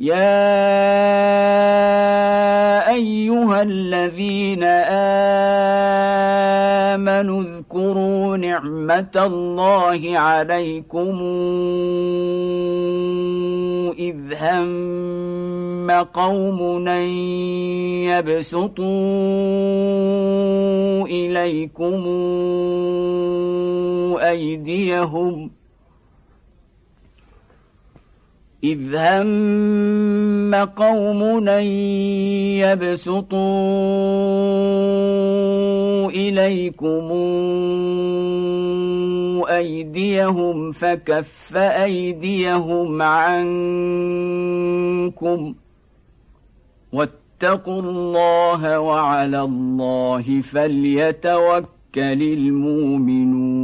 يا أيها الذين آمنوا اذكروا نعمة الله عليكم إذ هم قوم يبسطوا إليكم أيديهم إذ هم قوم أن يبسطوا إليكم أيديهم فكف أيديهم عنكم واتقوا الله وعلى الله فليتوكل المؤمنون